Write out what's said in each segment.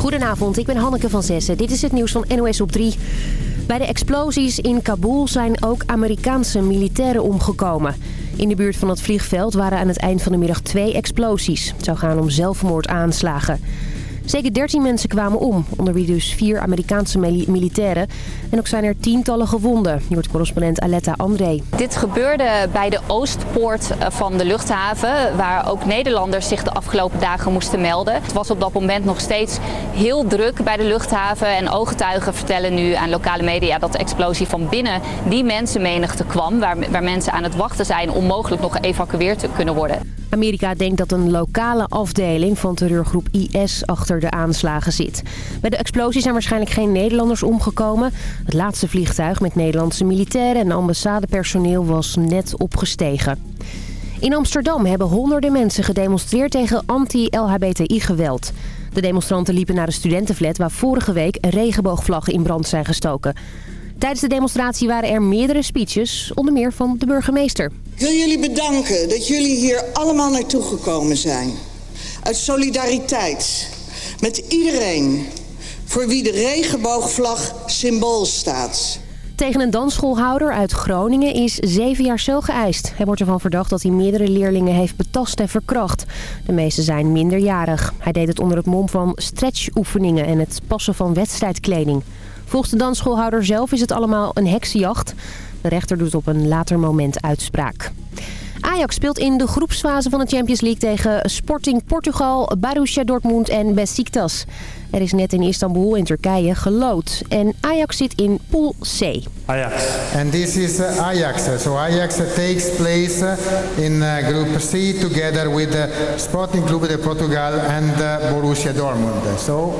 Goedenavond, ik ben Hanneke van Zessen. Dit is het nieuws van NOS op 3. Bij de explosies in Kabul zijn ook Amerikaanse militairen omgekomen. In de buurt van het vliegveld waren aan het eind van de middag twee explosies. Het zou gaan om zelfmoordaanslagen. Zeker 13 mensen kwamen om, onder wie dus vier Amerikaanse militairen. En ook zijn er tientallen gewonden, hoort correspondent Aletta André. Dit gebeurde bij de Oostpoort eh, van de luchthaven, waar ook Nederlanders zich de afgelopen dagen moesten melden. Het was op dat moment nog steeds heel druk bij de luchthaven en ooggetuigen vertellen nu aan lokale media dat de explosie van binnen die mensenmenigte kwam, waar, waar mensen aan het wachten zijn om mogelijk nog geëvacueerd te kunnen worden. Amerika denkt dat een lokale afdeling van terreurgroep IS achter de aanslagen zit. Bij de explosie zijn waarschijnlijk geen Nederlanders omgekomen. Het laatste vliegtuig met Nederlandse militairen en ambassadepersoneel was net opgestegen. In Amsterdam hebben honderden mensen gedemonstreerd tegen anti-LHBTI-geweld. De demonstranten liepen naar de studentenflat waar vorige week regenboogvlaggen in brand zijn gestoken. Tijdens de demonstratie waren er meerdere speeches, onder meer van de burgemeester. Ik wil jullie bedanken dat jullie hier allemaal naartoe gekomen zijn. Uit solidariteit met iedereen voor wie de regenboogvlag symbool staat. Tegen een dansschoolhouder uit Groningen is zeven jaar cel geëist. Hij wordt ervan verdacht dat hij meerdere leerlingen heeft betast en verkracht. De meeste zijn minderjarig. Hij deed het onder het mom van stretchoefeningen en het passen van wedstrijdkleding. Volgens de dansschoolhouder zelf is het allemaal een heksenjacht. De rechter doet op een later moment uitspraak. Ajax speelt in de groepsfase van de Champions League tegen Sporting Portugal, Borussia Dortmund en Besiktas. Er is net in Istanbul in Turkije gelood. En Ajax zit in Pool C. Ajax. And this is uh, Ajax. So Ajax takes place uh, in uh, Group C together with Sporting Clube de Portugal and Borussia Dortmund. So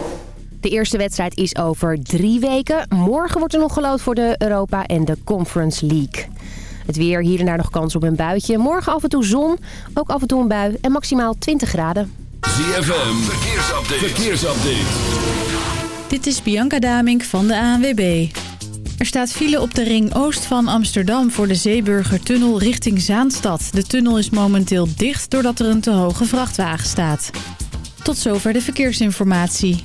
de eerste wedstrijd is over drie weken. Morgen wordt er nog gelood voor de Europa en de Conference League. Het weer, hier en daar nog kans op een buitje. Morgen af en toe zon, ook af en toe een bui en maximaal 20 graden. ZFM, verkeersupdate. verkeersupdate. Dit is Bianca Damink van de ANWB. Er staat file op de ring oost van Amsterdam voor de Zeeburgertunnel richting Zaanstad. De tunnel is momenteel dicht doordat er een te hoge vrachtwagen staat. Tot zover de verkeersinformatie.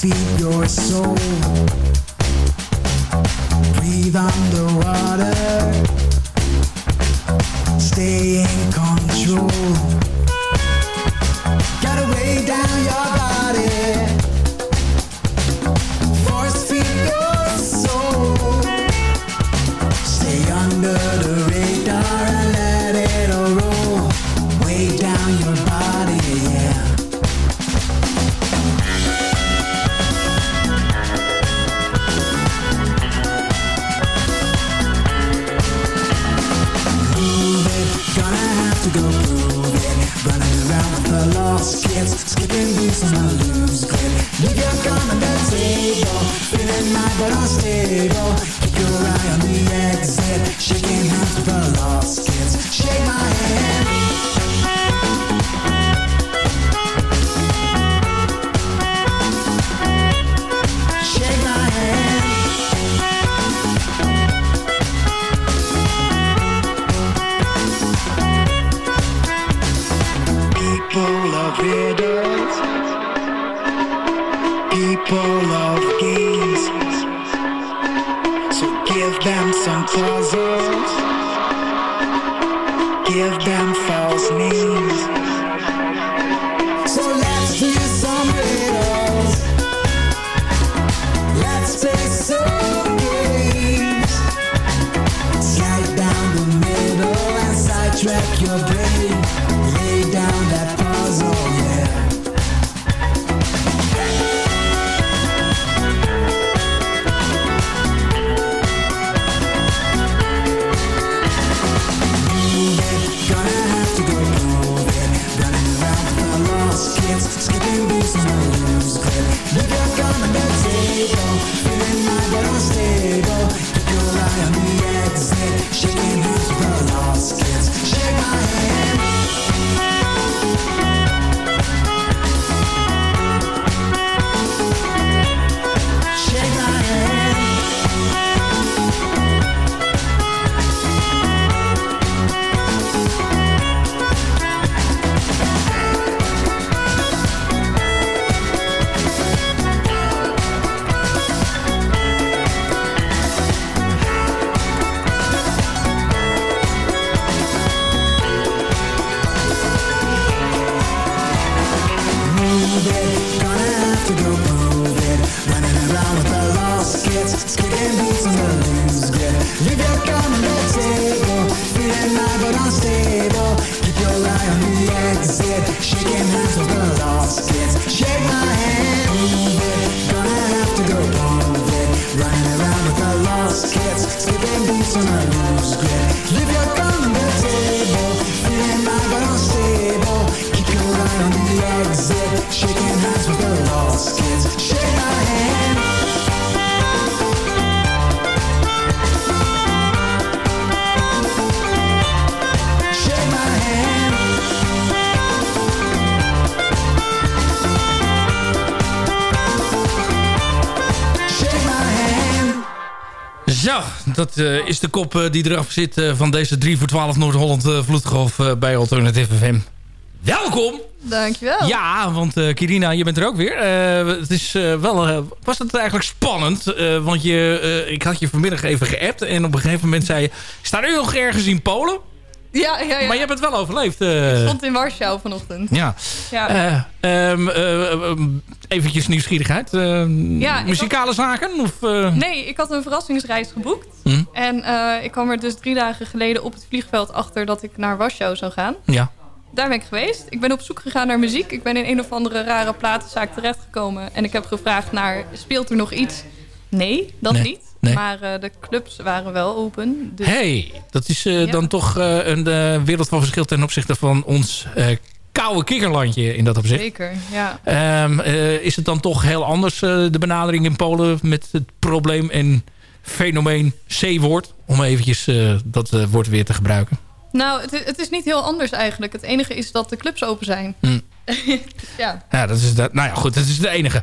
Feed your soul. Breathe underwater. Stay in control. Gotta weigh down your body. Force feed your soul. Stay under Loose grip the table Feeling unstable Keep your eye on the exit Shaking hands with the lost kids Shake my hand is de kop eh, die eraf zit eh, van deze 3 voor 12 Noord-Holland Vloedgolf eh, bij Alternative FM. Welkom! Dankjewel. Ja, want eh, Kirina, je bent er ook weer. Eh, het is eh, wel, eh, was het eigenlijk spannend? Eh, want je, eh, ik had je vanmiddag even geappt en op een gegeven moment zei je... Ik sta nu nog ergens in Polen, Ja, ja, ja. maar je hebt het wel overleefd. eh. Ik stond in Warschau vanochtend. ja. Ja. Eh, ehm, eh, ehm, eventjes nieuwsgierigheid. Eh, Ja, ik muzikale zaken? Of, Nee, ik had een verrassingsreis geboekt. Hm? En ik kwam er dus drie dagen geleden op het vliegveld achter dat ik naar Warschau zou gaan. Ja. Daar ben ik geweest. Ik ben op zoek gegaan naar muziek. Ik ben in een of andere rare platenzaak terechtgekomen. En ik heb gevraagd naar, speelt er nog iets? Nee, dat Nee, niet. Nee. Maar eh, de clubs waren wel open. Dus hey, dat is eh, Ja. dan toch eh, een wereld van verschil ten opzichte van ons koude kikkerlandje in dat opzicht. zeker, ja. Ehm, eh, is het dan toch heel anders, de benadering in Polen met het probleem en fenomeen C-woord? Om eventjes dat woord weer te gebruiken. Nou, het, het is niet heel anders eigenlijk. Het enige is dat de clubs open zijn. Hm. ja. Ja, dat is de, nou ja, goed, dat is de enige.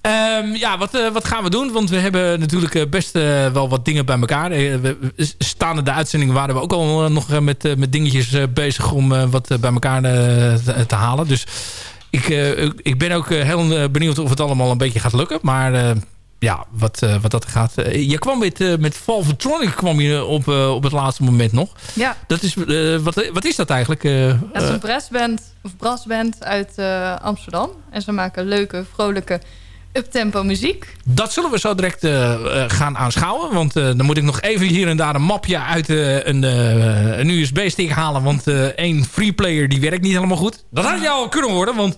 Ehm, ja, wat, eh, wat gaan we doen? Want we hebben natuurlijk eh, best eh, wel wat dingen bij elkaar. We, staande de uitzending waren we ook al nog met, met dingetjes bezig om wat bij elkaar te, te halen. Dus ik, ik- ben ook heel benieuwd of het allemaal een beetje gaat lukken. Maar ja, wat, eh, wat dat gaat. Eh, je kwam met, eh, met Valvetronic kwam je op, op het laatste moment nog. Ja, Dat is, wat, wat is dat eigenlijk? dat is een brassband, of brassband uit Amsterdam. En ze maken leuke, vrolijke, uptempo muziek. Dat zullen we zo direct gaan aanschouwen. Want dan moet ik nog even hier en daar een mapje uit een, een USB-stick halen. Want één free player die werkt niet helemaal goed. Dat had je al kunnen worden. Want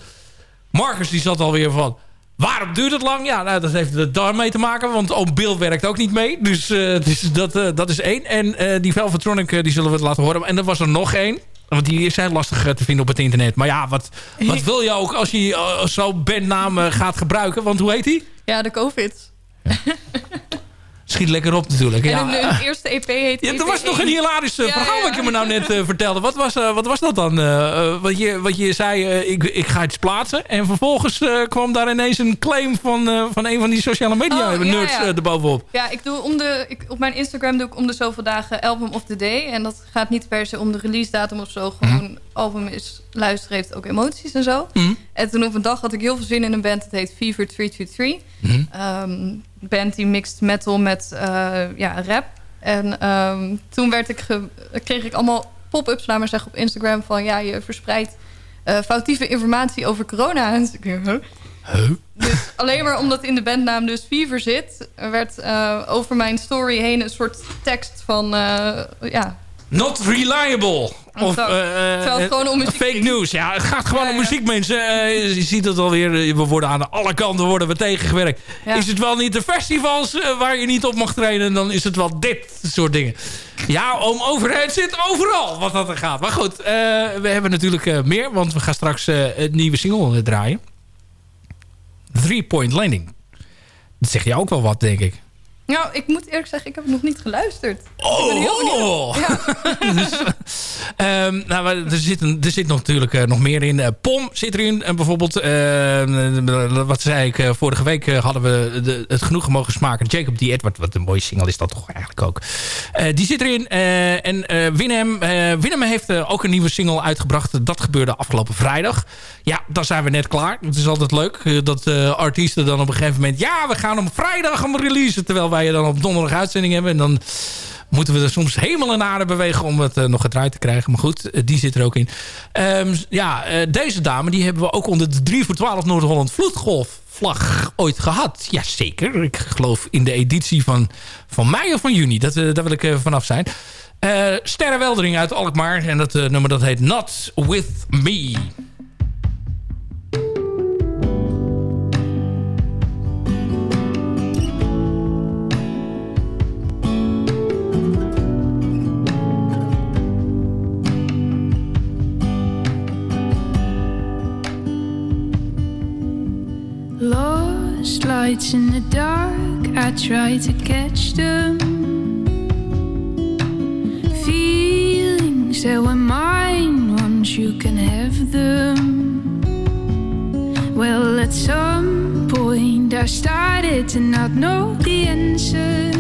Marcus die zat alweer van... Waarom duurt het lang? Ja, nou, dat heeft daarmee te maken. Want ook Bill werkt ook niet mee. Dus, eh, dus dat, eh, dat is één. En eh, die Velvetronic die zullen we laten horen. En er was er nog één. Want die heel lastig te vinden op het internet. Maar ja, wat, wat wil je ook als je uh, zo'n bandnaam gaat gebruiken? Want hoe heet die? Ja, de COVID. Schiet lekker op natuurlijk. En Ja. eerste EP heet Ja, er was EP1. nog een hilarisch eh, Ja, verhaal wat je me nou net eh, vertelde. Wat was, eh, wat was dat dan? Wat, je, wat je zei, ik, ik ga iets plaatsen. En vervolgens kwam daar ineens een claim van, van een van die sociale media Oh, nerds erbovenop. Ja, ik doe om de, ik, op mijn Instagram doe ik om de zoveel dagen album of the day. En dat gaat niet per se om de release datum of zo. Gewoon album is luisteren heeft ook emoties en zo. Mhm. En toen op een dag had ik heel veel zin in een band. Dat heet Fever 323. Mhm. Ehm, band die mixt metal met eh, ja, rap. En ehm, toen werd ik kreeg ik allemaal pop-ups, laat maar zeggen, op Instagram. Van ja, je verspreidt eh, foutieve informatie over corona. En dus ik huh? Dus alleen maar omdat in de bandnaam dus Fever zit... werd eh, over mijn story heen een soort tekst van... ja, Not reliable. Of het gewoon om muziek fake news. Ja, het gaat gewoon Ja, om muziek, mensen. Je ziet het alweer. We worden aan alle kanten worden we tegengewerkt. Ja. Is het wel niet de festivals waar je niet op mag treden... dan is het wel dit soort dingen. Ja, om overheid zit overal wat dat er gaat. Maar goed, we hebben natuurlijk meer... want we gaan straks een nieuwe single draaien. Three Point Landing. Dat zeg je ook wel wat, denk ik. Nou, ik moet eerlijk zeggen, ik heb het nog niet geluisterd. Oh, heel oh. Ja. dus, ehm, nou, er, zit er zit nog natuurlijk eh, nog meer in. Eh, Pom zit erin. En bijvoorbeeld, eh, wat zei ik, eh, vorige week eh, hadden we de, het genoegen mogen smaken. Jacob D. Edward, wat een mooie single is dat toch eigenlijk ook. Eh, die zit erin. Eh, en eh eh, Willem heeft eh, ook een nieuwe single uitgebracht. Dat gebeurde afgelopen vrijdag. Ja, dan zijn we net klaar. Het is altijd leuk eh, dat eh, artiesten dan op een gegeven moment... Ja, we gaan op vrijdag hem releasen. Terwijl wij dan op donderdag uitzending hebben. En dan moeten we er soms helemaal in aarde bewegen om het nog gedraaid te krijgen. Maar goed, die zit er ook in. Ehm, ja, deze dame die hebben we ook onder de 3 voor 12 Noord-Holland Vloedgolf vlag ooit gehad. Jazeker. Ik geloof in de editie van, van mei of van juni. Dat, daar wil ik vanaf zijn. Sterre Weldering uit Alkmaar. En dat nummer dat heet Not With Me. Lights in the dark I try to catch them feelings that were mine once you can have them. Well, at some point I started to not know the answer.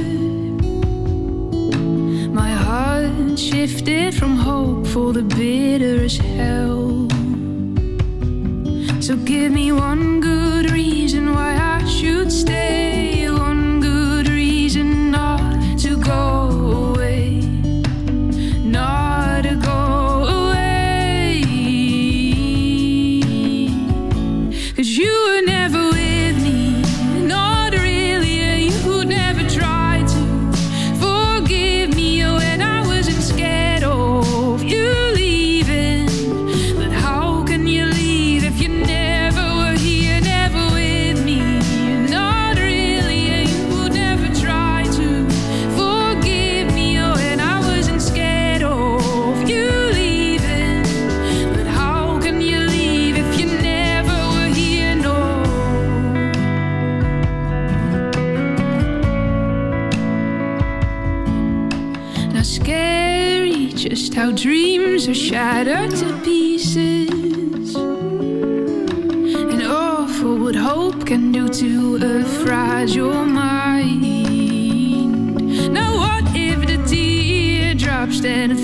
My heart shifted from hopeful to bitter as hell. So give me one good shattered to pieces. And awful what hope can do to a fragile mind. Now what if the teardrops that had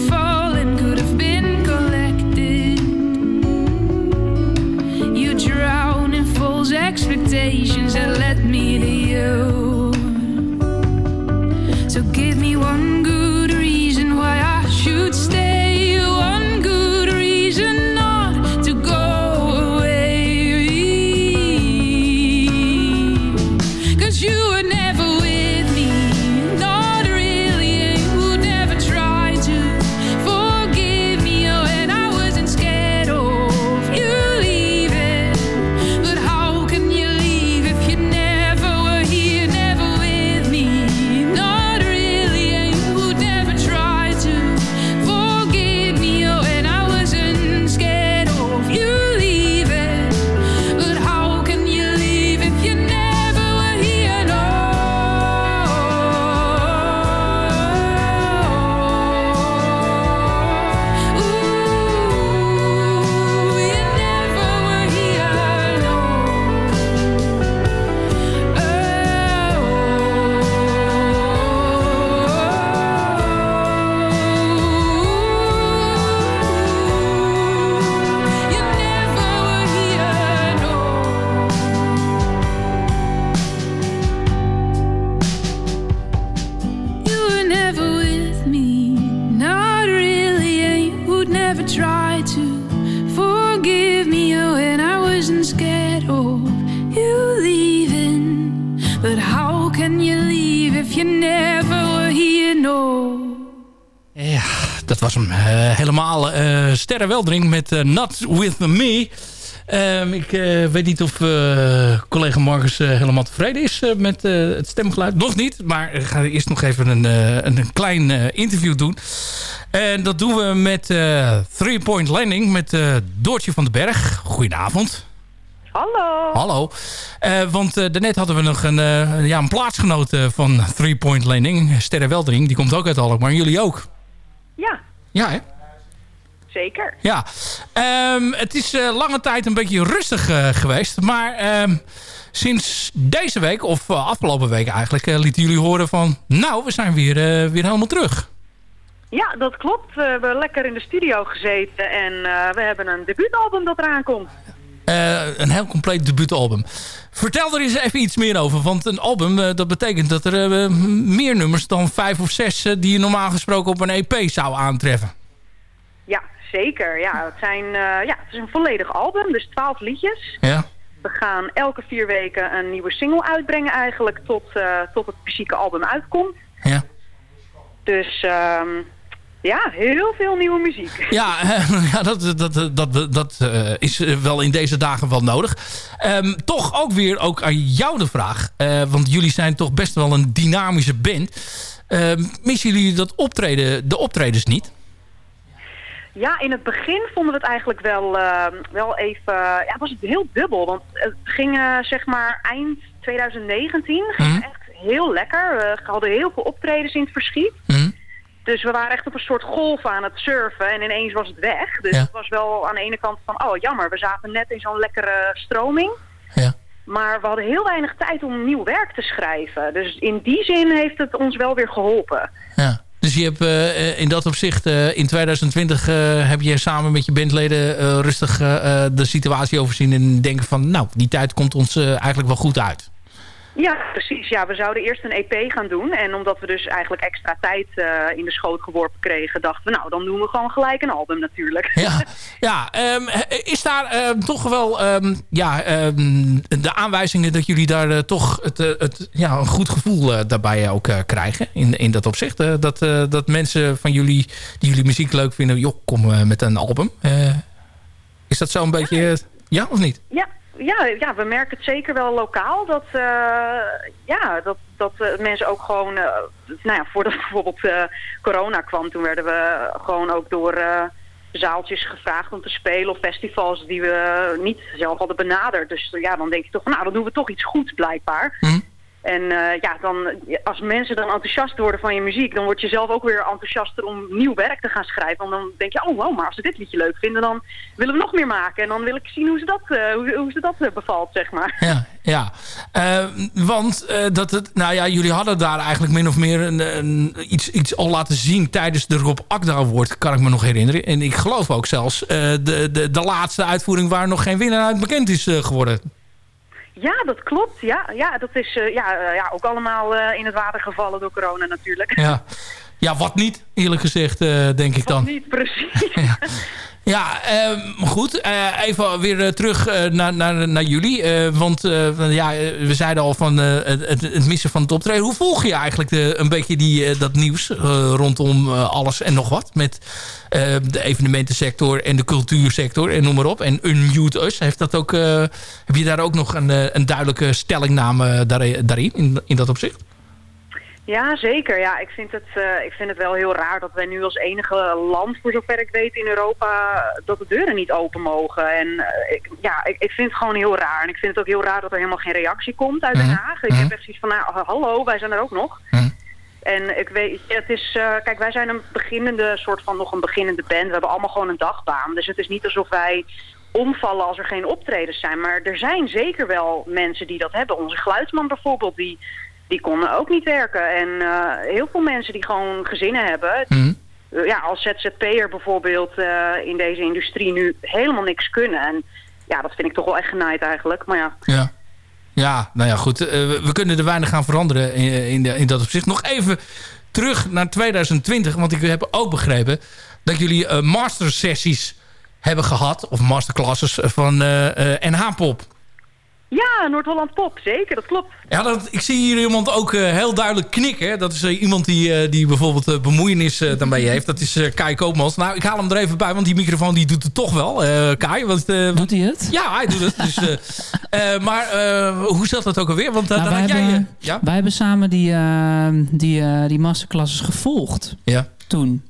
Sterre Weldering met eh, Not With Me. Ehm, ik eh, weet niet of eh, collega Marcus helemaal tevreden is met het stemgeluid. Nog niet, maar ik ga eerst nog even een, een, een klein interview doen. En dat doen we met Three Point Landing met Doortje van den Berg. Goedenavond. Hallo. Hallo. Want eh, daarnet hadden we nog een, eh, ja, een plaatsgenoot van Three Point Landing. Sterre Weldering, die komt ook uit Alkmaar. Jullie ook? Ja, Ja, hè? Zeker. Ja, Ehm, het is eh, lange tijd een beetje rustig eh, geweest. Maar ehm, sinds deze week, of eh, afgelopen week eigenlijk, lieten jullie horen van... Nou, we zijn weer, weer helemaal terug. Ja, dat klopt. We hebben lekker in de studio gezeten en we hebben een debuutalbum dat eraan komt. Een heel compleet debuutalbum. Vertel er eens even iets meer over. Want een album, dat betekent dat er meer nummers dan vijf of zes... die je normaal gesproken op een EP zou aantreffen. Ja, zeker. Ja, het, zijn, eh, ja, het is een volledig album, dus twaalf liedjes. Ja. We gaan elke vier weken een nieuwe single uitbrengen eigenlijk tot, eh, tot het fysieke album uitkomt. Ja. Dus ehm, ja, heel veel nieuwe muziek. Ja, ja dat, dat, dat, dat eh, is eh, wel in deze dagen wel nodig. Ehm, toch ook weer ook aan jou de vraag. eh, want jullie zijn toch best wel een dynamische band. Ehm, missen jullie dat optreden, de optredens niet? Ja, in het begin vonden we het eigenlijk wel, eh, wel even... Ja, was het heel dubbel. Want het ging eh, zeg maar eind 2019 ging het echt heel lekker. We hadden heel veel optredens in het verschiet. Dus we waren echt op een soort golf aan het surfen en ineens was het weg. Dus Ja. het was wel aan de ene kant van, oh jammer, we zaten net in zo'n lekkere stroming. Ja. Maar we hadden heel weinig tijd om nieuw werk te schrijven. Dus in die zin heeft het ons wel weer geholpen. Ja. Dus je hebt eh, in dat opzicht eh, in 2020 eh, heb je samen met je bandleden rustig de situatie overzien en denken van nou, die tijd komt ons eigenlijk wel goed uit. Ja, precies. Ja, we zouden eerst een EP gaan doen. En omdat we dus eigenlijk extra tijd eh, in de schoot geworpen kregen, dachten we, nou, dan doen we gewoon gelijk een album natuurlijk. Ja, ja ehm, is daar ehm, toch wel ehm, ja, de aanwijzingen dat jullie daar eh, toch het, eh, het, ja, een goed gevoel daarbij ook krijgen in, in dat opzicht? Dat, dat mensen van jullie die jullie muziek leuk vinden, joh, kom met een album. Is dat zo een beetje, ja of niet? Ja, ja, ja, we merken het zeker wel lokaal. Dat, eh, ja, dat, dat eh, mensen ook gewoon... eh, nou ja, voordat bijvoorbeeld corona kwam... toen werden we gewoon ook door zaaltjes gevraagd om te spelen... of festivals die we niet zelf hadden benaderd. Dus ja, dan denk je toch nou, dan doen we toch iets goeds blijkbaar. En eh, ja, dan, als mensen dan enthousiast worden van je muziek... dan word je zelf ook weer enthousiaster om nieuw werk te gaan schrijven. Want dan denk je, oh wow, maar als ze dit liedje leuk vinden... dan willen we nog meer maken. En dan wil ik zien hoe ze dat, eh, hoe, ze dat eh, bevalt, zeg maar. Ja, ja. Want dat het, nou ja, jullie hadden daar eigenlijk min of meer een, iets, iets al laten zien tijdens de Rob Akda Award, kan ik me nog herinneren. En ik geloof ook zelfs de, de, de laatste uitvoering waar nog geen winnaar uit bekend is geworden. Ja, dat klopt. Ja, ja dat is eh, ja, eh, ja, ook allemaal eh, in het water gevallen door corona natuurlijk. Ja, ja wat niet, eerlijk gezegd, denk ik dan. Niet precies. Ja, ehm, goed. Eh, even weer eh, terug eh, naar, naar, naar jullie. Want ja, we zeiden al van het, het- missen van het optreden. Hoe volg je eigenlijk een beetje die, dat nieuws rondom alles en nog wat? Met de evenementensector en de cultuursector en noem maar op. En Unmute Us. Heeft dat ook, heb je daar ook nog een, een duidelijke stellingname daar- daarin, in, in dat opzicht? Ja, zeker. Ja, ik, vind het, eh, ik vind het wel heel raar dat wij nu als enige land, voor zover ik weet, in Europa, dat de deuren niet open mogen. En eh, ik, ja, ik, ik vind het gewoon heel raar. En ik vind het ook heel raar dat er helemaal geen reactie komt uit Den Haag. Ik heb echt zoiets van, nou, hallo, wij zijn er ook nog. En ik weet, het is, eh, kijk, wij zijn een beginnende, soort van nog een beginnende band. We hebben allemaal gewoon een dagbaan. Dus het is niet alsof wij omvallen als er geen optredens zijn. Maar er zijn zeker wel mensen die dat hebben. Onze geluidsman bijvoorbeeld, die, die kon ook niet werken. En eh, heel veel mensen die gewoon gezinnen hebben. Mhm. Eh, ja, als ZZP'er bijvoorbeeld eh, in deze industrie nu helemaal niks kunnen. En ja, dat vind ik toch wel echt genaaid eigenlijk. Maar ja, Ja. Ja, nou ja, goed. We, kunnen er weinig gaan veranderen in, in, de, in dat opzicht. Nog even terug naar 2020. Want ik heb ook begrepen dat jullie eh mastersessies hebben gehad. Of masterclasses van eh, NH-pop. Ja Noord-Holland Pop, zeker, dat klopt. Ja, dat, ik zie hier iemand ook eh, heel duidelijk knikken. Dat is eh, iemand die, eh, die bijvoorbeeld bemoeienis daarmee heeft. Dat is eh, Kai Koopmans. Nou, ik haal hem er even bij, want die microfoon die doet het toch wel. eh, Kai, want, eh, Doet hij het? Ja, hij doet het. Dus, maar eh, hoe zat dat ook alweer? Want uh, Nou, wij, had jij... hebben, ja? wij hebben samen die, die, eh, die masterclasses gevolgd. Ja. Toen.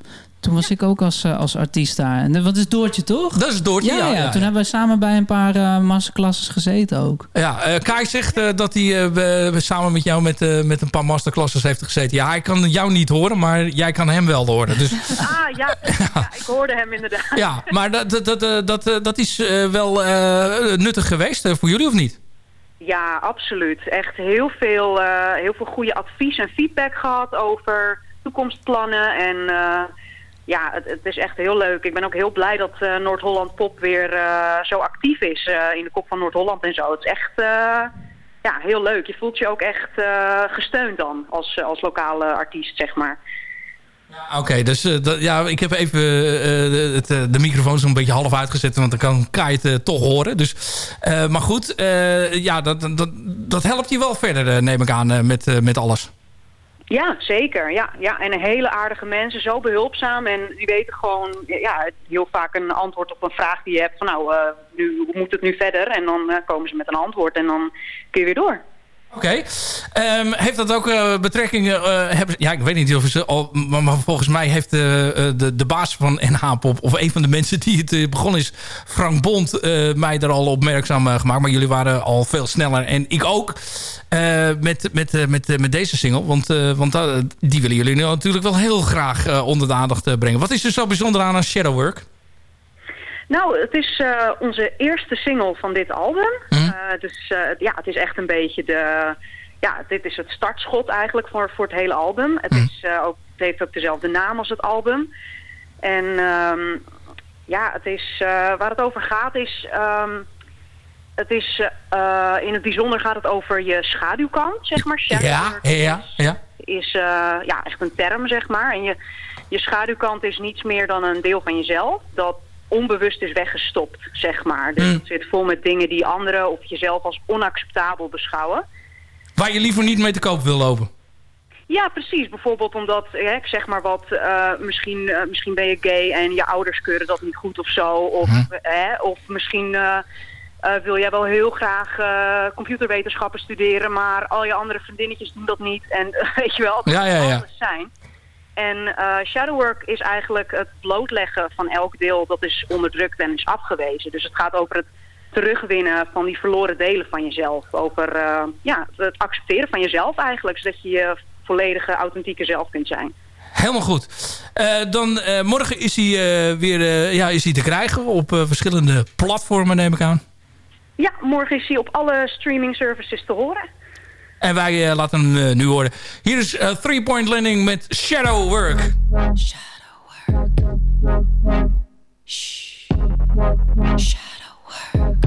Toen was ik ook als, eh, als artiest daar. En wat is Doortje, toch? Dat is Doortje, ja. ja, ja, Toen ja. hebben wij samen bij een paar eh, masterclasses gezeten ook. Ja, eh, Kai zegt eh, dat hij eh, we- we samen met jou met, eh, met een paar masterclasses heeft gezeten. Ja, hij kan jou niet horen, maar jij kan hem wel horen. Dus Ah, ja, ja ik hoorde hem inderdaad. ja, maar dat, dat, dat, eh, dat, dat is eh, wel eh, nuttig geweest voor jullie, of niet? Ja, absoluut. Echt heel veel, eh, heel veel goede advies en feedback gehad over toekomstplannen. En eh, ja, het, het is echt heel leuk. Ik ben ook heel blij dat eh, Noord-Holland Pop weer eh, zo actief is eh, in de kop van Noord-Holland en zo. Het is echt ja, heel leuk. Je voelt je ook echt gesteund dan als, als lokale artiest, zeg maar. Oké, dus dat, ja, ik heb even de, eh, de microfoon zo'n beetje half uitgezet, want dan kan, eh, toch horen. Dus, maar goed, ja, dat, dat, dat helpt je wel verder, neem ik aan, met, met alles. Ja, zeker. Ja, ja. En hele aardige mensen, zo behulpzaam. En die weten gewoon ja, heel vaak een antwoord op een vraag die je hebt. Van nou, eh, nu, hoe moet het nu verder? En dan eh, komen ze met een antwoord en dan kun je weer door. Oké. Ehm, heeft dat ook eh, betrekking... eh, ja, ik weet niet of ze... maar, volgens mij heeft eh, de, de baas van NH Pop... of een van de mensen die het begonnen is... Frank Bond, mij er al opmerkzaam gemaakt. Maar jullie waren al veel sneller. En ik ook. met, met, met, met deze single. Want, want die willen jullie nu natuurlijk wel heel graag onder de aandacht brengen. Wat is er zo bijzonder aan aan Shadowwork? Nou, het is eh, onze eerste single van dit album. Mhm. Eh, dus eh, ja, het is echt een beetje de... Ja, dit is het startschot eigenlijk voor, voor het hele album. Het, is, eh, ook, het heeft ook dezelfde naam als het album. En ehm, ja, het is, waar het over gaat is... ehm, het is in het bijzonder gaat het over je schaduwkant, zeg maar. Ja, Shadowwork ja, ja. is ja, echt een term, zeg maar. En je, je schaduwkant is niets meer dan een deel van jezelf dat onbewust is weggestopt, zeg maar. Dus Mm. het zit vol met dingen die anderen of jezelf als onacceptabel beschouwen. Waar je liever niet mee te koop wil lopen. Ja, precies. Bijvoorbeeld omdat, ja, ik zeg maar wat, eh, misschien, eh, misschien ben je gay en je ouders keuren dat niet goed of zo. Of, eh, of misschien eh, wil jij wel heel graag computerwetenschappen studeren, maar al je andere vriendinnetjes doen dat niet. En weet je wel, het Ja, ja, ja. alles zijn. En eh, shadowwork is eigenlijk het blootleggen van elk deel dat is onderdrukt en is afgewezen. Dus het gaat over het terugwinnen van die verloren delen van jezelf. Over eh, ja, het accepteren van jezelf eigenlijk, zodat je je volledige authentieke zelf kunt zijn. Helemaal goed. Eh, dan morgen is hij weer ja, is hij te krijgen op verschillende platformen, neem ik aan. Ja, morgen is hij op alle streaming services te horen. En wij eh, laten hem eh, nu horen. Hier is eh, Three Point Landing met Shadow Work. Shadow Work. Shadow Work.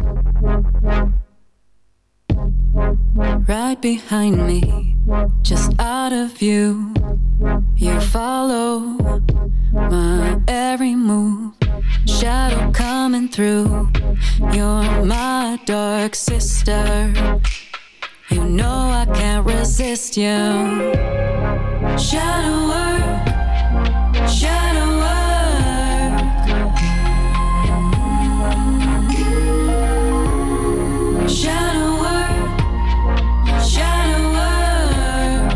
right behind me, just out of view. You follow my every move, shadow coming through. You're my dark sister. You know I can't resist you. Shadow work, shadow work. Shadow work, shadow work.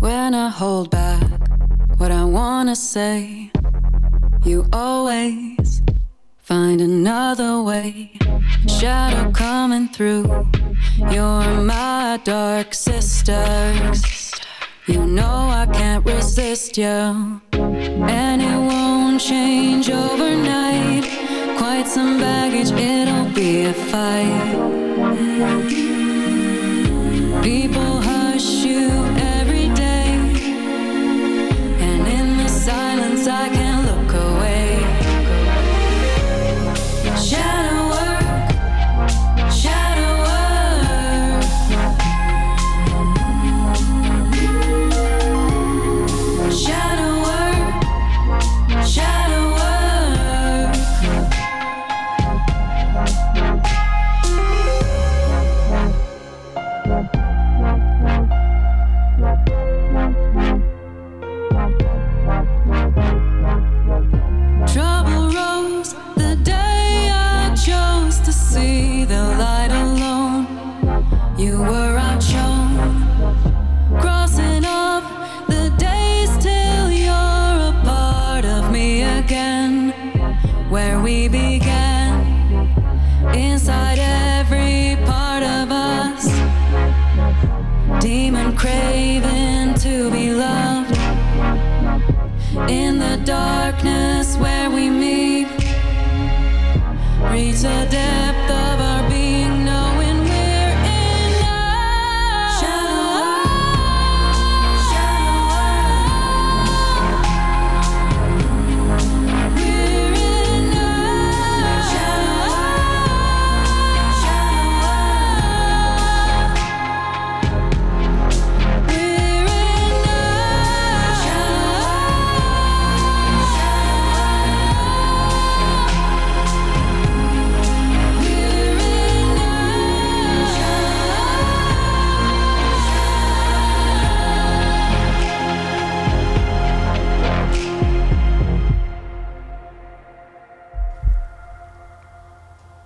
When I hold back what I wanna say, you always find another way. Shadow coming through. You're my dark sister. You know I can't resist you. And it won't change overnight. Quite some baggage, it'll be a fight. People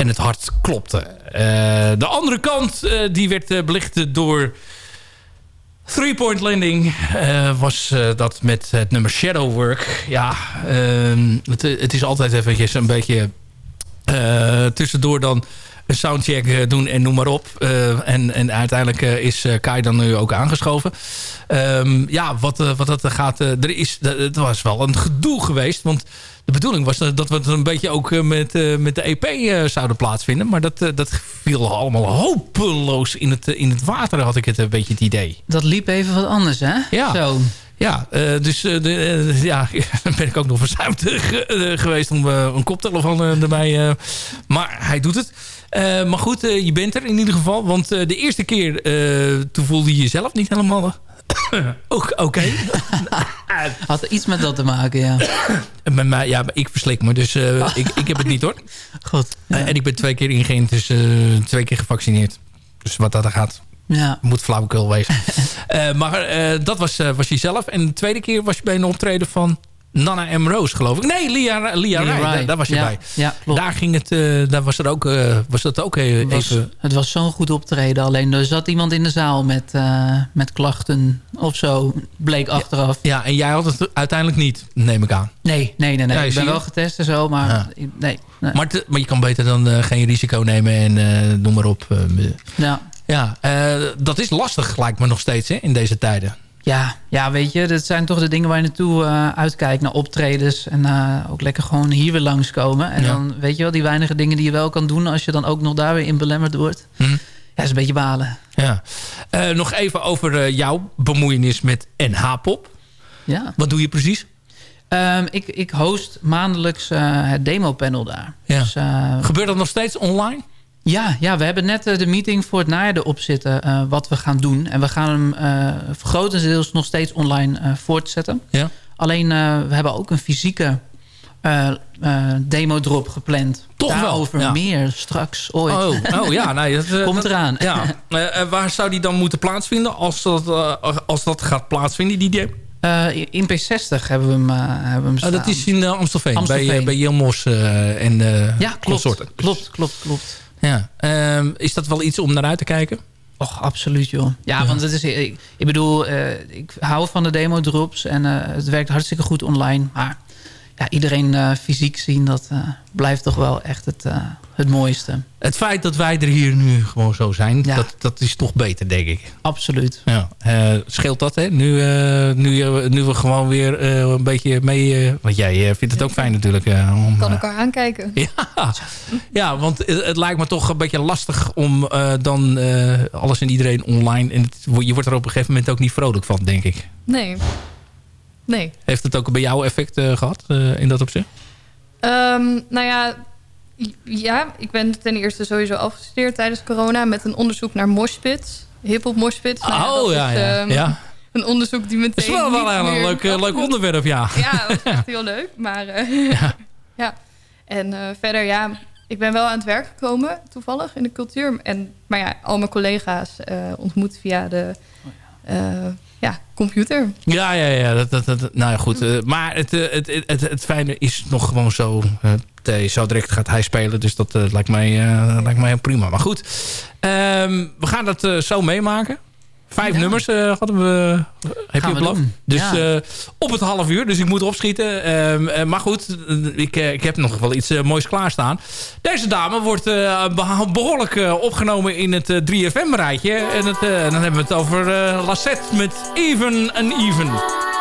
En het hart klopte. Eh, de andere kant eh, die werd eh, belicht door... Three Point Landing was dat met het nummer Shadow Work. Ja, ehm, het, het is altijd eventjes een beetje tussendoor dan soundcheck eh, doen en noem maar op. Eh, en, en uiteindelijk eh, is Kai dan nu ook aangeschoven. Ehm, ja, wat, wat dat gaat... er is, dat- het was wel een gedoe geweest. Want de bedoeling was dat, dat we het een beetje ook met, met de EP zouden plaatsvinden. Maar dat, dat viel allemaal hopeloos in het, in het water, had ik het een beetje het idee. Dat liep even wat anders, hè? Ja. Zo. Ja, dus de, ja, ben ik ook nog verzuimd ge- geweest om een koptelefoon erbij. maar hij doet het. Eh, maar goed, eh, je bent er in ieder geval. Want eh, de eerste keer, eh, toen voelde je jezelf niet helemaal... Ook oké. Had iets met dat te maken, ja. Met mij, ja, ik verslik me, dus eh, ik, ik heb het niet hoor. Goed. En ik ben twee keer ingeënt, dus eh, twee keer gevaccineerd. Dus wat dat er gaat, Ja. moet flauwekul wezen. Eh, maar eh, dat was, eh, was je zelf. En de tweede keer was je bij een optreden van Nana M. Rose, geloof ik. Nee, Lia, Lia, Lia Rai. Daar, daar was je Ja, bij. ja. Daar, ging het, eh, daar was, er ook, eh, was dat ook was, even... het was zo'n goed optreden. Alleen er zat iemand in de zaal met, eh, met klachten of zo. Bleek achteraf. Ja, en jij had het uiteindelijk niet, neem ik aan. Nee, nee, nee. nee. Ik ben wel getest en zo, maar nee. nee. Maar, te- maar je kan beter dan geen risico nemen en noem maar op. ja. ja, dat is lastig, lijkt me nog steeds hè, in deze tijden. Ja, ja, weet je, dat zijn toch de dingen waar je naartoe eh, uitkijkt. Naar optredens en eh, ook lekker gewoon hier weer langskomen. En Ja. dan, weet je wel, die weinige dingen die je wel kan doen... als je dan ook nog daar weer in belemmerd wordt. Hm. Ja, is een beetje balen. Ja. Eh, nog even over jouw bemoeienis met NH-pop. Ja. Wat doe je precies? Ehm, ik, ik host maandelijks het demopanel daar. Ja. Dus, Gebeurt dat nog steeds online? Ja, ja, we hebben net eh, de meeting voor het najaar erop zitten eh, wat we gaan doen. En we gaan hem eh grotendeels nog steeds online voortzetten. Ja. Alleen we hebben ook een fysieke eh, demo-drop gepland. Toch wel, Daarover ja. meer straks ooit. Oh, oh ja, nee, dat, Komt eraan. Ja. Waar zou die dan moeten plaatsvinden als dat, als dat gaat plaatsvinden, die? Eh, in P60 hebben we hem, hebben we hem Oh, dat is in eh, Amstelveen, Amstelveen. bij, bij Jelmos en Ja, klopt. consorten. Klopt, klopt, klopt. Ja. Ehm, is dat wel iets om naar uit te kijken? Och, absoluut joh. Ja, want het is, ik, ik bedoel, eh, ik hou van de demo-drops en eh, het werkt hartstikke goed online. Maar ja, iedereen eh, fysiek zien, dat eh, blijft toch wel echt het, eh, het mooiste. Het feit dat wij er hier nu gewoon zo zijn, Ja. dat, dat is toch beter, denk ik. Absoluut. Ja, eh, scheelt dat, hè? Nu, eh, nu, nu we gewoon weer eh, een beetje mee... eh, want jij eh, vindt het ook fijn natuurlijk. om, kan elkaar aankijken. Ja, ja want het, het lijkt me toch een beetje lastig om eh, dan eh, alles en iedereen online... en het, je wordt er op een gegeven moment ook niet vrolijk van, denk ik. Nee. Nee. Heeft het ook bij jou effect eh, gehad eh, in dat opzicht? Ehm, nou ja, ja, ik ben ten eerste sowieso afgestudeerd tijdens corona... met een onderzoek naar moshpits. Hip-hop moshpits. Nou ja, oh, ja, is, ja. ehm, ja. Een onderzoek die meteen Dat is wel, wel een meer- leuk, eh, leuk onderwerp, ja. Ja, dat was echt heel leuk. Maar eh, ja. En verder, ja, ik ben wel aan het werk gekomen, toevallig, in de cultuur. En, maar ja, al mijn collega's ontmoet via de eh, ja, computer. Ja, ja, ja. Dat, dat, dat, nou ja, goed. eh, maar het, eh, het, het, het, het fijne is nog gewoon zo... eh, zo direct gaat hij spelen. Dus dat lijkt, mij, lijkt mij prima. Maar goed, ehm, we gaan dat zo meemaken. Vijf nummers eh, hadden we, heb Gaan je doen. Dus Ja. eh, op het half uur. Dus ik moet opschieten. Ehm, eh, maar goed, ik, ik heb nog wel iets moois klaarstaan. Deze dame wordt eh, behoorlijk eh, opgenomen in het eh, 3FM-rijtje. En het, dan hebben we het over Lassette met Even and Even.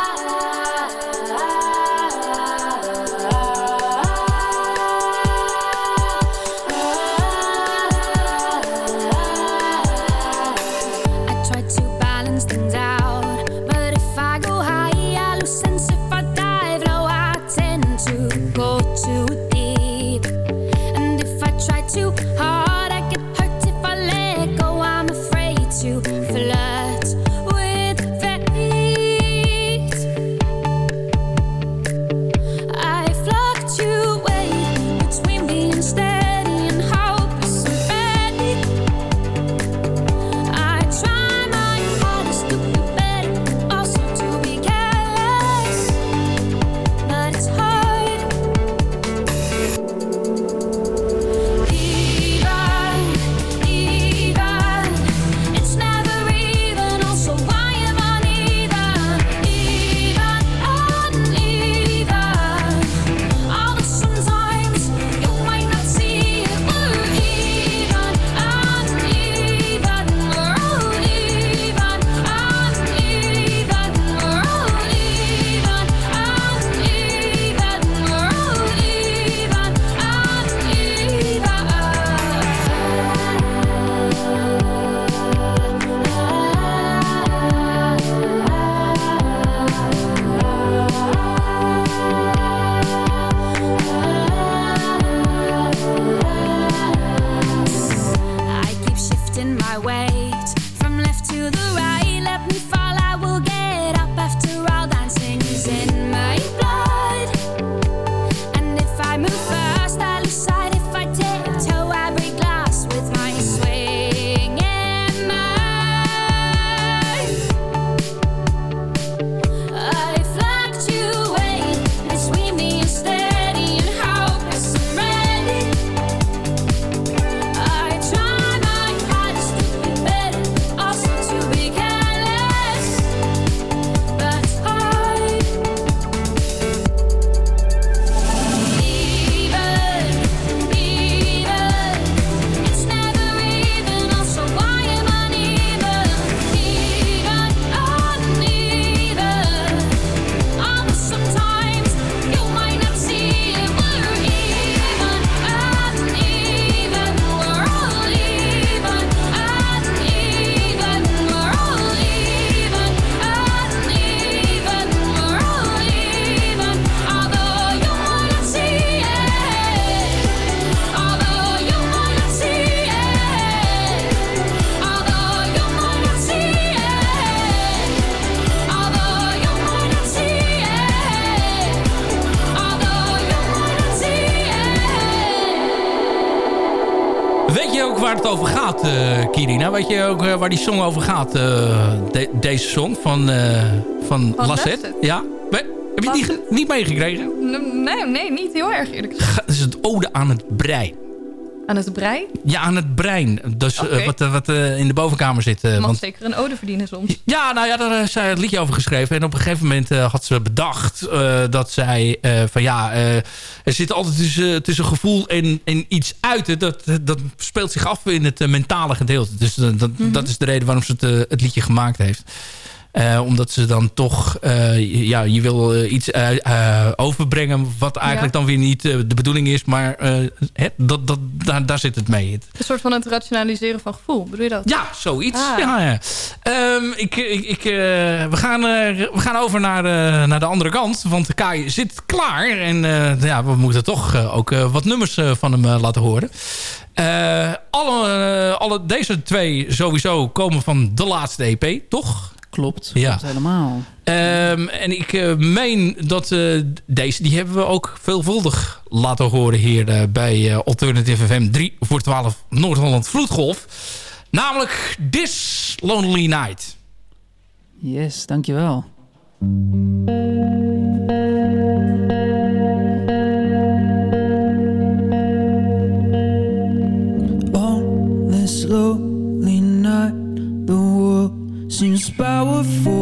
Kirina? Weet je ook eh, waar die song over gaat? eh, de- deze song van, eh van, Van? Ja? Heb je het niet, ge- niet meegekregen? Nee, nee, niet heel erg eerlijk gezegd. Het is het ode aan het brein. Aan het brein Ja, aan het brein. Dus eh, Oké. wat, eh, wat eh, in de bovenkamer zit. mag want zeker een ode verdienen soms. Ja, nou ja, daar is zij het liedje over geschreven. En op een gegeven moment had ze bedacht dat zij van ja, er zit altijd tussen, tussen gevoel en, en iets uiten. Dat, dat speelt zich af in het mentale gedeelte. Dus dat, Mhm. dat is de reden waarom ze het, het liedje gemaakt heeft. Eh, omdat ze dan toch, eh, ja, je wil eh, iets overbrengen wat eigenlijk Ja. dan weer niet de bedoeling is. Maar dat, dat, daar, daar zit het mee. Het- Een soort van het rationaliseren van gevoel, bedoel je dat? ja, zoiets. Ah. Ja, ja. Ehm, ik, ik, ik, we, gaan, we gaan over naar, naar de andere kant. Want Kai zit klaar. En ja, we moeten toch ook wat nummers van hem laten horen. Alle, alle, deze twee sowieso komen van de laatste EP, toch? Klopt, Ja. klopt helemaal. Ehm, en ik eh, meen dat eh, deze, die hebben we ook veelvuldig laten horen hier eh, bij eh, Alternative FM 3 voor 12 Noord-Holland Vloedgolf. Namelijk This Lonely Night. Yes, dankjewel. Seems powerful,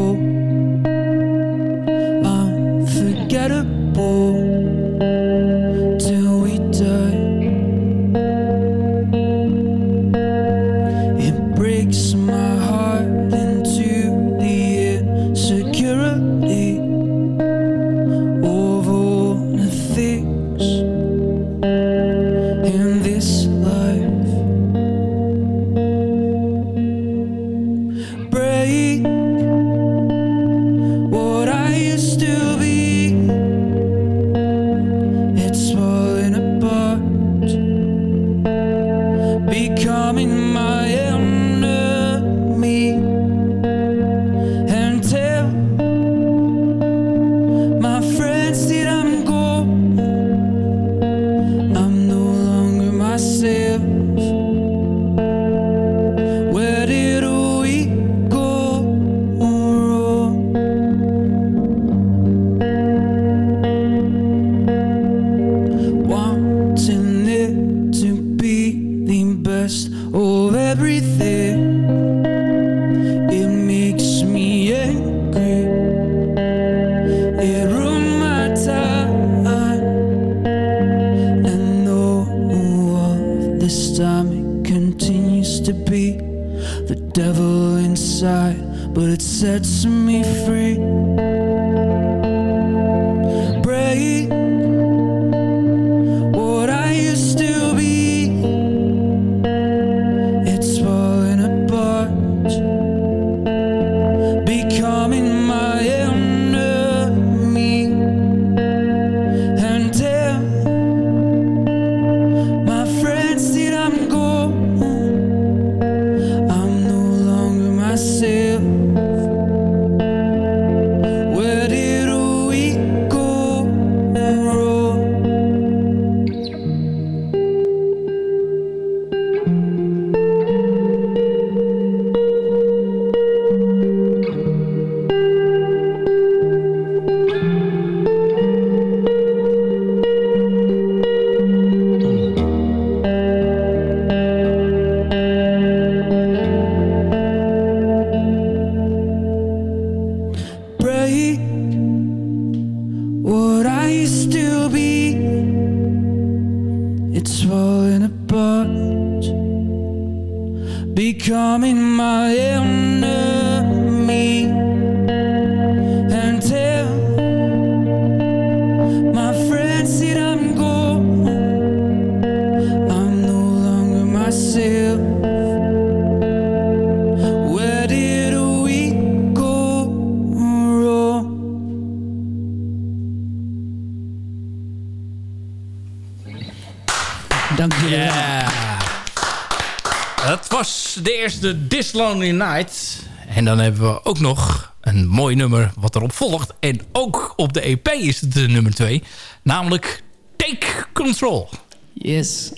Lonely Night. En dan hebben we ook nog een mooi nummer wat erop volgt. En ook op de EP is het de nummer 2. Namelijk Take Control. Yes.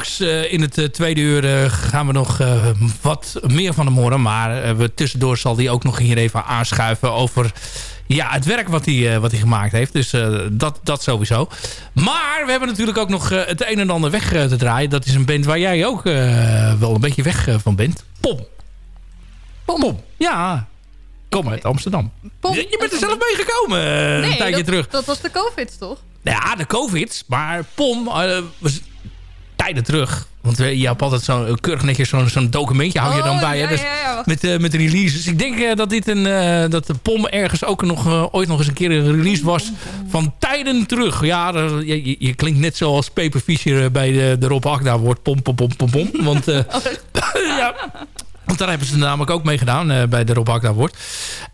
Straks eh, in het eh, tweede uur eh, gaan we nog wat meer van hem horen. Maar we, tussendoor zal hij ook nog hier even aanschuiven over ja, het werk wat hij, wat hij gemaakt heeft. Dus dat, dat sowieso. Maar we hebben natuurlijk ook nog het een en ander weg te draaien. Dat is een band waar jij ook wel een beetje weg van bent. Pom. Pom. Ja. Kom uit Amsterdam. Je, je bent er zelf mee gekomen een tijdje dat, terug. dat was de covid toch? Ja, de covid. Maar Pom was tijden terug. Want eh, je hebt altijd zo'n keurig netjes zo'n documentje hou je dan Oh, bij. ja, hè? Dus ja, ja, wacht. met, eh, met releases. Ik denk eh, dat dit een eh, dat de Pom ergens ook nog eh, ooit nog eens een keer een release was van tijden terug. Ja, je, klinkt net zoals Peper Fischer eh, bij de, de Rob Agda wordt pom pom pom pom pom. Want eh, ja, want daar hebben ze namelijk ook mee gedaan eh, bij de Rob Agda wordt.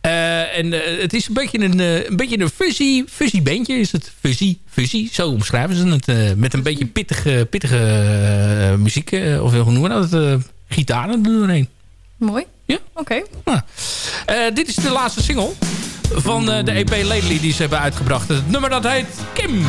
Eh, en eh, het is een beetje een, een, beetje een fuzzy, fuzzy bandje. Is het fuzzy, fuzzy, zo omschrijven ze het. met een beetje pittige, pittige muziek. of hoe noemen we dat? gitaren er doorheen. Mooi. Ja. Oké. Dit is de laatste single van de EP Lately die ze hebben uitgebracht. Het nummer dat heet Kim.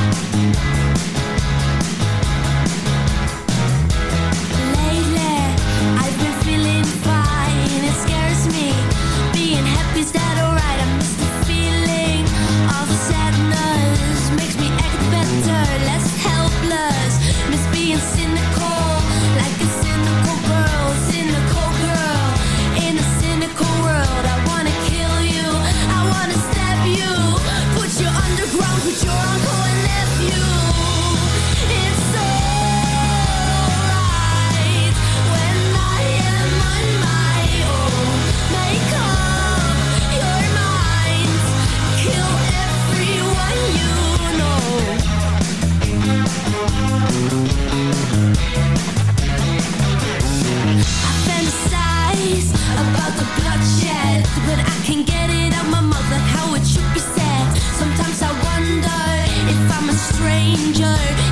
stranger.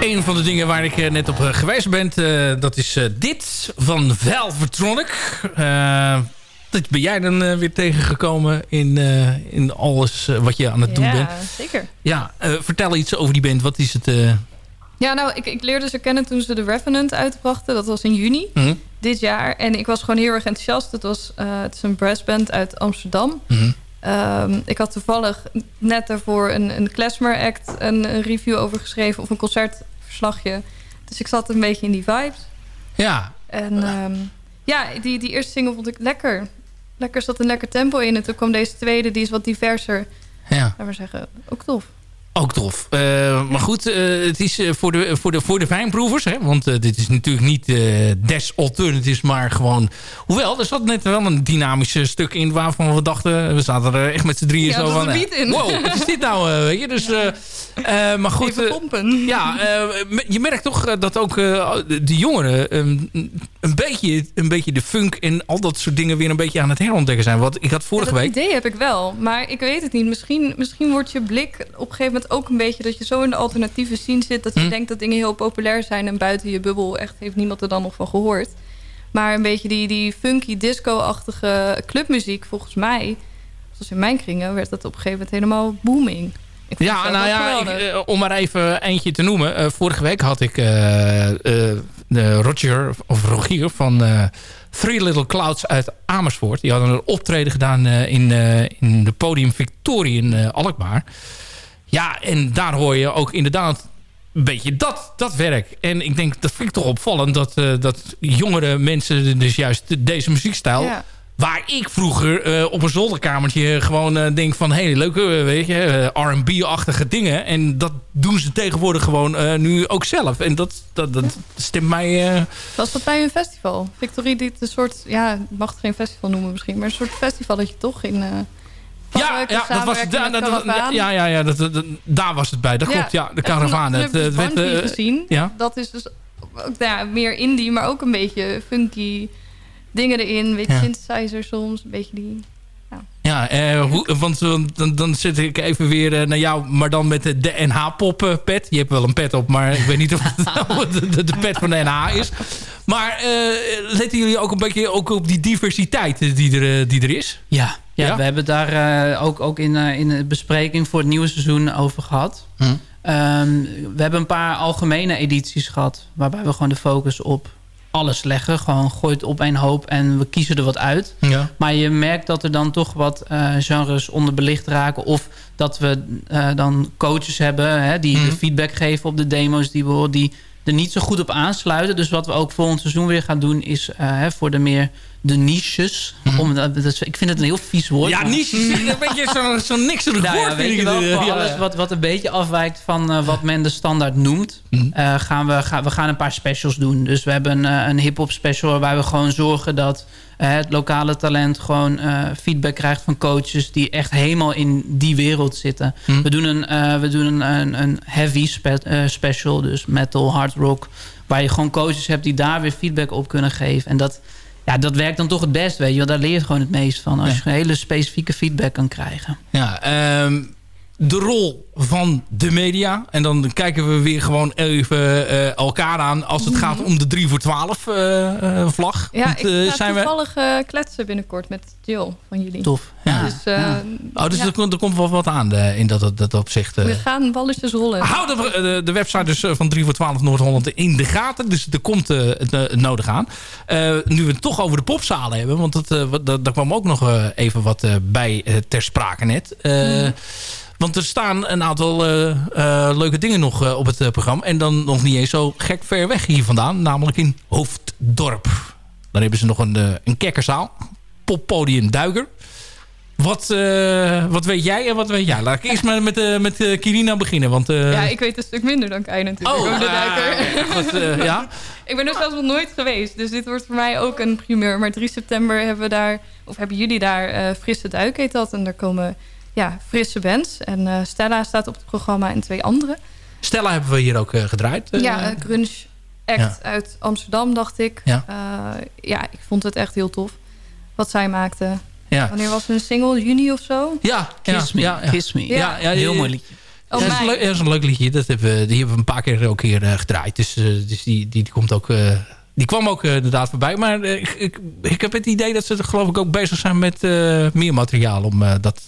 Een van de dingen waar ik eh, net op eh, geweest ben. eh, dat is dit van Velvetronic. Eh dat ben jij dan weer tegengekomen in, in alles wat je aan het doen ja, bent. zeker. Ja, vertel iets over die band. Wat is het? Ja, nou, ik, ik leerde ze kennen toen ze The Revenant uitbrachten. Dat was in juni mhm, dit jaar. En ik was gewoon heel erg enthousiast. Het, was, het is een brassband uit Amsterdam. mhm. Ehm, ik had toevallig net daarvoor een, een Klezmer Act... Een, een review over geschreven of een Dus ik zat een beetje in die vibes. Ja, En ehm, ja, die, die eerste single vond ik lekker. Lekker zat een lekker tempo in. En toen kwam deze tweede, die is wat diverser. ja. Laten we zeggen, ook tof. Ook tof. Eh, maar goed, eh, het is eh, voor, de, voor, de, voor de fijnproevers. Hè? Want dit is natuurlijk niet des alternatives, maar gewoon... Hoewel, er zat net wel een dynamisch stuk in waarvan we dachten... We zaten er echt met z'n drieën Ja, zo van... in. Wow, wat is dit nou? weet je? Dus, maar goed, Even pompen. ja, je merkt toch dat ook de jongeren ehm, een, beetje, een beetje de funk en al dat soort dingen weer een beetje aan het herontdekken zijn. Want ik had vorige Ja, dat week... idee heb ik wel, maar ik weet het niet. Misschien, misschien wordt je blik op een gegeven moment ook een beetje... dat je zo in de alternatieve scene zit... dat je Hm. denkt dat dingen heel populair zijn... en buiten je bubbel echt heeft niemand er dan nog van gehoord. Maar een beetje die, die funky disco-achtige clubmuziek, volgens mij... zoals in mijn kringen, werd dat op een gegeven moment helemaal booming. Ja, nou ja, ik, eh, om maar even eentje te noemen. Eh, vorige week had ik eh, de Roger, of Rogier van eh, Three Little Clouds uit Amersfoort. Die hadden een optreden gedaan eh, in, eh, in de podium Victorie in Alkmaar. Ja, en daar hoor je ook inderdaad een beetje dat, dat werk. En ik denk, dat vind ik toch opvallend... dat, dat jongere mensen dus juist deze muziekstijl... Waar ik vroeger eh, op een zolderkamertje gewoon eh, denk van... hé, hey, leuke, eh, weet je, R&B-achtige dingen. En dat doen ze tegenwoordig gewoon nu ook zelf. En dat, dat, dat stemt mij... Was dat bij een festival? Victorie dit een soort, ja, ik mag het geen festival noemen misschien... maar een soort festival dat je toch in... ja, ja, dat was, da- ja, ja, ja dat, daar was het bij. Dat klopt, ja. De karavaan. Het, het werd, gezien. ja. Dat is dus ook, nou ja, meer indie, maar ook een beetje funky dingen erin. Een beetje Ja. synthesizer soms, een beetje die... Ja, eh, hoe, want dan, dan zit ik even weer eh, naar jou, maar dan met de, NH-pop eh, pet. Je hebt wel een pet op, maar ik weet niet of het nou de, de, de pet van de NH is. Maar eh, letten jullie ook een beetje ook op die diversiteit die er, die er is? Ja, ja, Ja? we hebben daar eh, ook, ook in, eh, in de bespreking voor het nieuwe seizoen over gehad. Hm. Ehm, we hebben een paar algemene edities gehad... waarbij we gewoon de focus op alles leggen. Gewoon gooit op één hoop en we kiezen er wat uit. Ja. Maar je merkt dat er dan toch wat eh, genres onderbelicht raken... of dat we eh, dan coaches hebben hè, die Mhm. de feedback geven op de demo's... die, we, die er niet zo goed op aansluiten. Dus wat we ook volgend seizoen weer gaan doen... is eh, voor de meer de niches. Om, dat, is- ik vind het een heel vies woord. Mhm. Ja, maar- niche is een beetje zo'n zo nikserig nou woord. ja, weet vind je ik wel, het, voor ja, alles wat, wat een beetje afwijkt van eh, wat men de standaard noemt... Mhm. eh, gaan we, gaan, we gaan een paar specials doen. Dus we hebben een, een hip-hop special waarbij we gewoon zorgen dat het lokale talent gewoon eh, feedback krijgt van coaches die echt helemaal in die wereld zitten. Mhm. We doen een, eh, we doen een, een, heavy spe- eh, special, dus metal, hard rock, waar je gewoon coaches hebt die daar weer feedback op kunnen geven. En dat, ja, dat werkt dan toch het best, weet je wel. Daar leer je gewoon het meest van. Als je een hele specifieke feedback kan krijgen. Ja, ehm, de rol van de media. En dan kijken we weer gewoon even eh, elkaar aan... als het gaat om de 3 voor 12 eh, eh, vlag. Ja, Want, ik ga zijn we... toevallig kletsen binnenkort met Jill van jullie. Tof. Ja. Dus, Oh, dus ja, er, komt, er komt wel wat aan in dat, dat opzicht. we gaan balletjes rollen. Hou de, de, website dus van 3 voor 12 Noord-Holland in de gaten. Dus er komt het, het nodig aan. Nu we het toch over de popzalen hebben. Want dat, dat, daar kwam ook nog even wat bij ter sprake net. Mhm. Want er staan een aantal eh, eh, leuke dingen nog eh, op het programma. En dan nog niet eens zo gek ver weg hier vandaan. Namelijk in Hoofddorp. Dan hebben ze nog een, een kekkerzaal. Poppodium Duiker. Wat, wat weet jij en wat weet jij? Laat ik eerst maar met, met Kirina beginnen. Want, Ja, ik weet een stuk minder dan Kai natuurlijk. Oh, de duiker. goed, ja. ik ben er zelfs nog nooit geweest. Dus dit wordt voor mij ook een primeur. Maar 3 september hebben we daar, of hebben jullie daar Frisse Duik heet dat. En daar komen ja, frisse bands. En eh, Stella staat op het programma en twee andere. Stella hebben we hier ook eh, gedraaid. eh. ja, een grunge act ja. uit Amsterdam, dacht ik. Ja. Eh, ja, ik vond het echt heel tof. Wat zij maakte. Ja. Wanneer was hun single? Juni of zo? Ja, Kiss ja, Me, ja, ja. Kiss Me. Ja, ja, Heel mooi liedje. Oh, dat, is leuk, dat is een leuk liedje. Dat hebben, we- die hebben we een paar keer ook hier eh, gedraaid. Dus, eh, dus die, die, die komt ook... eh, die kwam ook eh, inderdaad voorbij. Maar ik, ik, ik heb het idee dat ze er geloof ik ook bezig zijn met eh, meer materiaal om dat Dat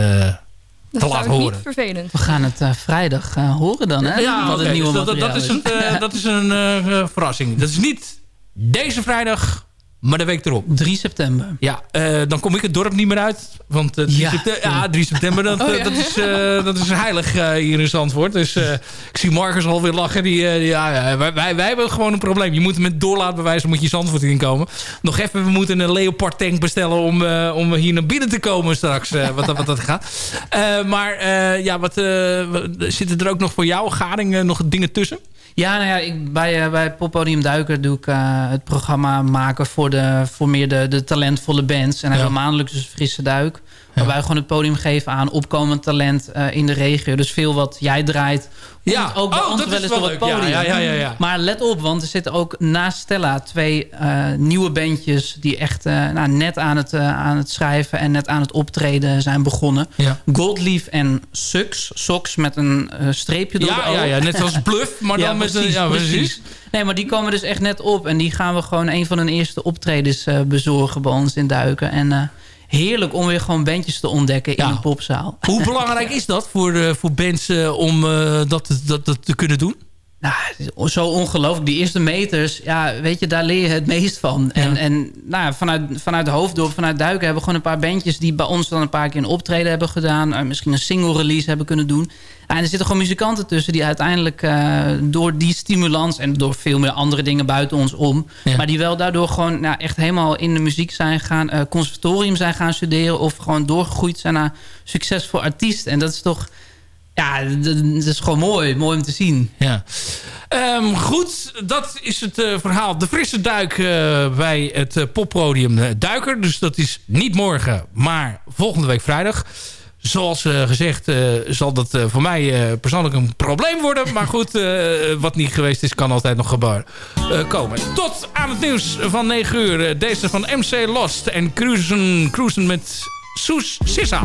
te zou laten horen. niet vervelend. We gaan het eh, vrijdag eh, horen dan, hè? Ja, Wat oké, het nieuwe dus dat, dat, is het, eh, dat is een eh, eh, verrassing. Dat is niet deze vrijdag, maar de week erop. 3 september. Ja, eh, dan kom ik het dorp niet meer uit. Want eh, 3, Ja. september, ja, 3 september, dat, Oh, eh, ja. dat, is, eh, dat is heilig eh, hier in Zandvoort. Dus eh, ik zie Marcus alweer lachen. Die, eh, ja, ja, wij, wij, wij hebben gewoon een probleem. Je moet met doorlaatbewijzen moet je Zandvoort inkomen. Nog even, we moeten een Leopard tank bestellen om, eh, om hier naar binnen te komen straks. eh, wat, dat- wat dat gaat. Eh, maar eh, ja, wat, eh, zitten er ook nog voor jou, Garing, eh, nog dingen tussen? Ja, nou ja, ik, bij, eh, bij Poppodium Duiker doe ik eh, het programma maken voor, de, voor meer de, de talentvolle bands. En hebben we maandelijks dus Frisse Duik. Waarbij we gewoon het podium geven aan opkomend talent eh, in de regio. Dus veel wat jij draait. komt Ja. ook bij Oh, ons dat wel eens wel op het podium. ja, ja, ja, ja. Maar let op, want er zitten ook naast Stella twee eh, nieuwe bandjes... die echt eh, nou, net aan het, aan het schrijven en net aan het optreden zijn begonnen. Ja. Goldleaf en Sux. Socks met een streepje door Ja, de ja, ja, net als Bluff, maar dan met een- ja, precies. Nee, maar die komen dus echt net op. En die gaan we gewoon een van hun eerste optredens bezorgen bij ons in Duiken. En heerlijk om weer gewoon bandjes te ontdekken in een popzaal. Hoe belangrijk is dat voor, eh, voor bands eh, om eh, dat, dat, dat te kunnen doen? Nou, zo ongelooflijk. Die eerste meters, ja, weet je, daar leer je het meest van. En, en nou, vanuit, vanuit de hoofddorp, vanuit Duiken... hebben we gewoon een paar bandjes die bij ons dan een paar keer een optreden hebben gedaan. eh, misschien een single release hebben kunnen doen. En er zitten gewoon muzikanten tussen die uiteindelijk eh, door die stimulans... en door veel meer andere dingen buiten ons om... maar die wel daardoor gewoon nou, echt helemaal in de muziek zijn gaan... eh, conservatorium zijn gaan studeren... of gewoon doorgegroeid zijn naar succesvol artiest. En dat is toch... Ja, dat is gewoon mooi. Mooi om te zien. Ja. Ehm, goed, dat is het eh, verhaal. De frisse duik eh, bij het eh, poppodium Duiker. Dus dat is niet morgen, maar volgende week vrijdag. Zoals eh, gezegd eh, zal dat eh, voor mij eh, persoonlijk een probleem worden. Maar goed, eh, wat niet geweest is, kan altijd nog gebeuren. eh, komen. Tot aan het nieuws van 9 uur. Deze van MC Lost en Cruisen, cruisen met Soes Sissa.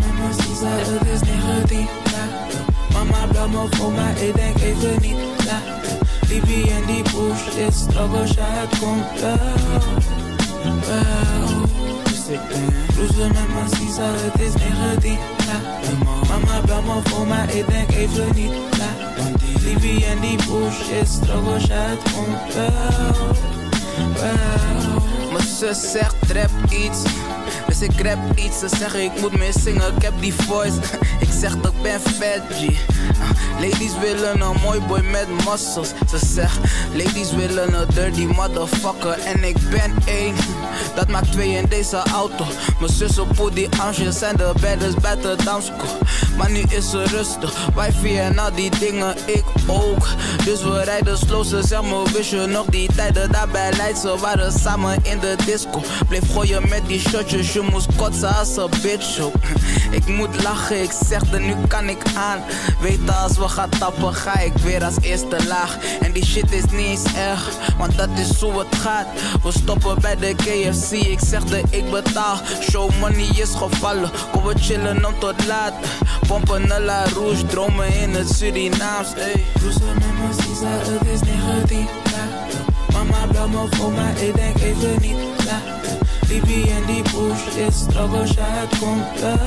Mama bel voor maar ik denk even niet na. B en die push is struggle, ja het komt wel. Wel. Dus ik cruisen met mijn Sisa, het is 19 na. Mama bel me voor maar ik denk even niet na. Die B en die push is struggle, het komt wel. Zegt trap iets Ik rap iets, ze zeggen ik moet meer zingen. Ik heb die voice, ik zeg dat ik ben fat Uh, Ladies willen een mooi boy met muscles. Ze zegt, ladies willen een dirty motherfucker. En ik ben één, dat maakt twee in deze auto. Mijn zus op die Ange zijn de bij de dansschool Maar nu is ze rustig, wifi en al die dingen, ik ook. Dus we rijden slow, ze zeg me wist nog die tijden? Daar bij Leidse Waren samen in de disco. Bleef gooien met die shotjes, je moest kotsen als een bitch ook Ik moet lachen, ik zeg er nu kan ik aan. Weet als we gaan tappen, ga ik weer als eerste laag. En die shit is niet eens erg, want dat is hoe het gaat. We stoppen bij de KFC, ik zeg de ik betaal. Show money is gevallen, kom we chillen om tot laat. Pompen een La Rouge, dromen in het Surinaams, ey. Het is 19 na. Mama bel me voor maar ik denk even niet na. Die B en die push is struggle, ja het komt wel.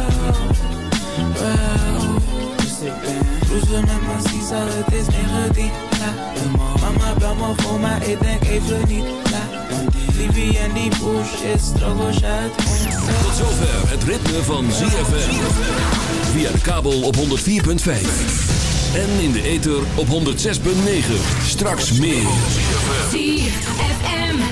Wel. Dus ik ben cruisen met mijn Sisa, het is 19 na. Mama bel me voor maar ik denk even niet. Want die B en die push is struggle, ja het komt wel. Tot zover het ritme van ZFM. Via de kabel op 104.5. En in de ether op 106.9. Straks meer. ZFM.